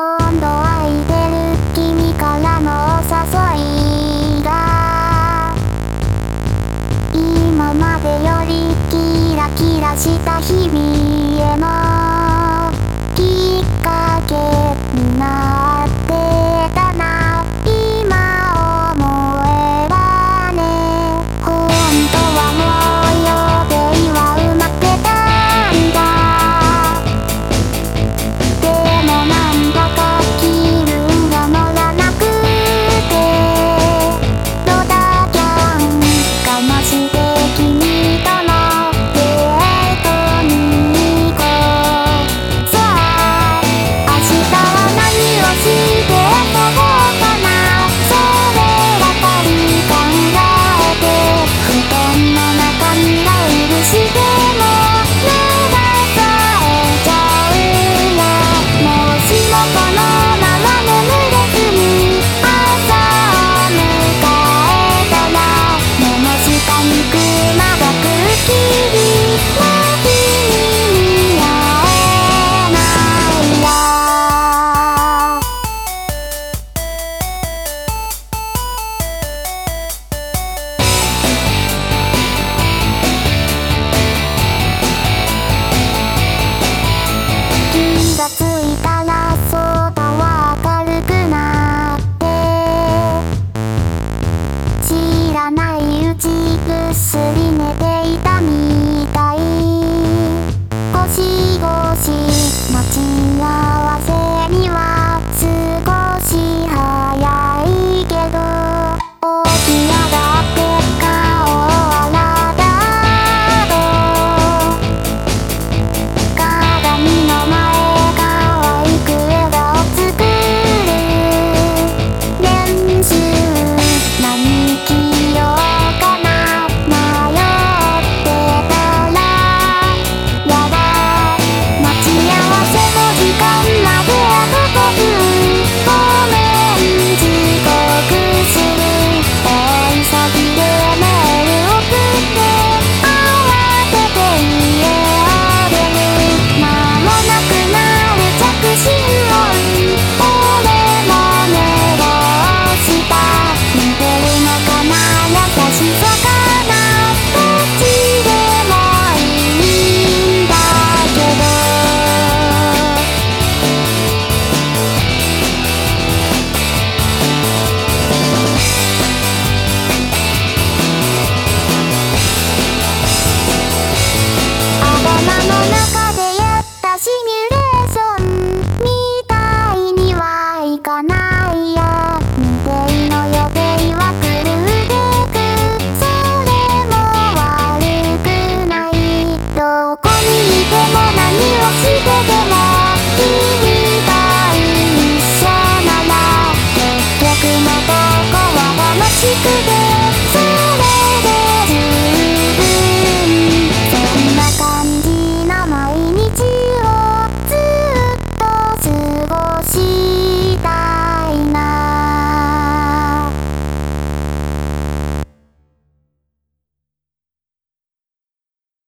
今度薬ねしみ